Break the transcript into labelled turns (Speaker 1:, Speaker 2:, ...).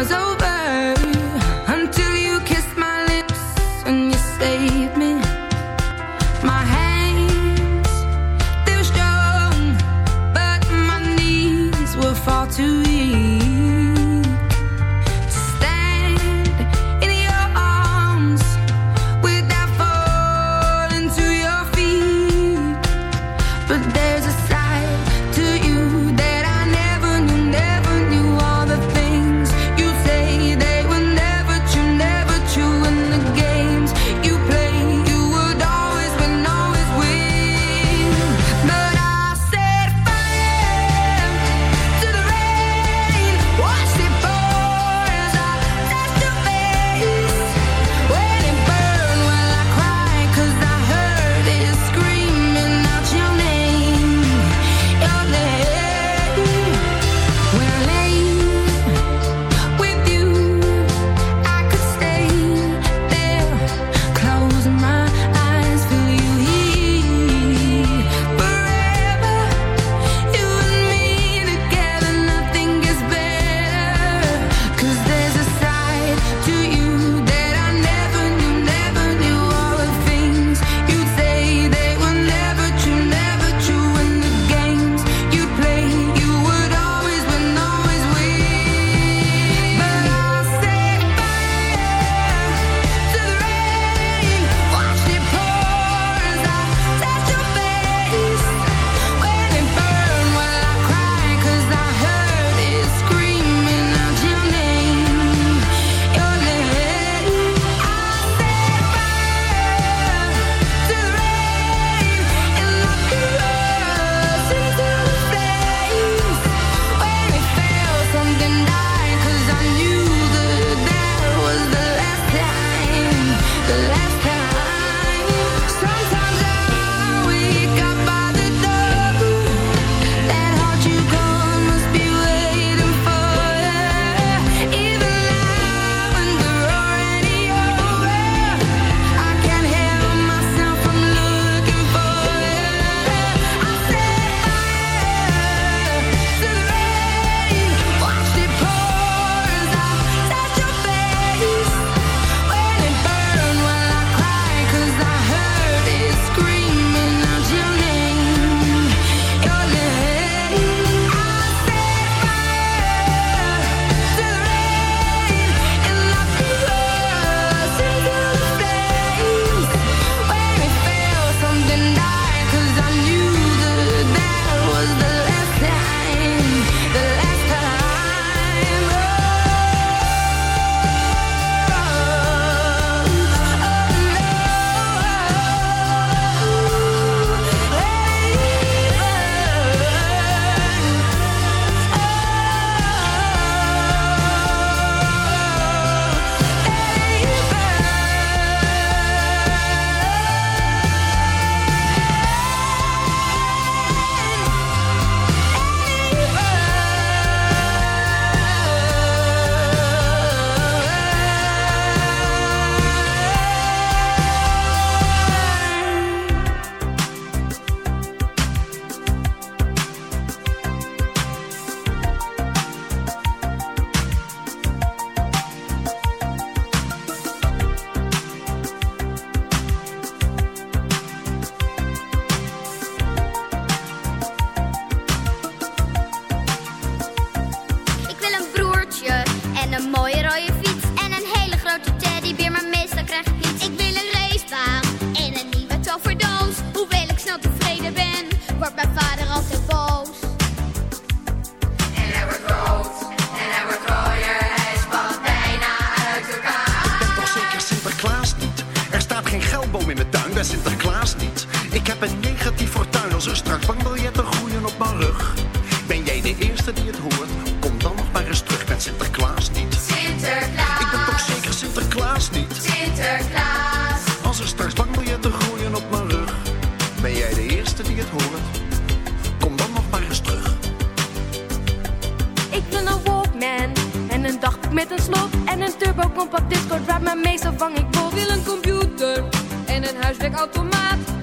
Speaker 1: was
Speaker 2: over. ben Sinterklaas niet. Ik heb een negatief fortuin als er straks bankbiljetten groeien op mijn rug. Ben jij de eerste die het hoort? Kom dan nog maar eens terug met Sinterklaas niet.
Speaker 1: Sinterklaas.
Speaker 2: Ik ben toch zeker Sinterklaas niet.
Speaker 1: Sinterklaas.
Speaker 2: Als er straks bankbiljetten groeien op mijn rug. Ben jij de eerste die het hoort? Kom dan nog maar eens terug.
Speaker 3: Ik ben een walkman. En een
Speaker 4: dagboek met een slot. En een
Speaker 2: turbo compact discord Rap mijn meestal vang ik vol. Wil
Speaker 1: een
Speaker 2: computer en een huiswerkautomaat.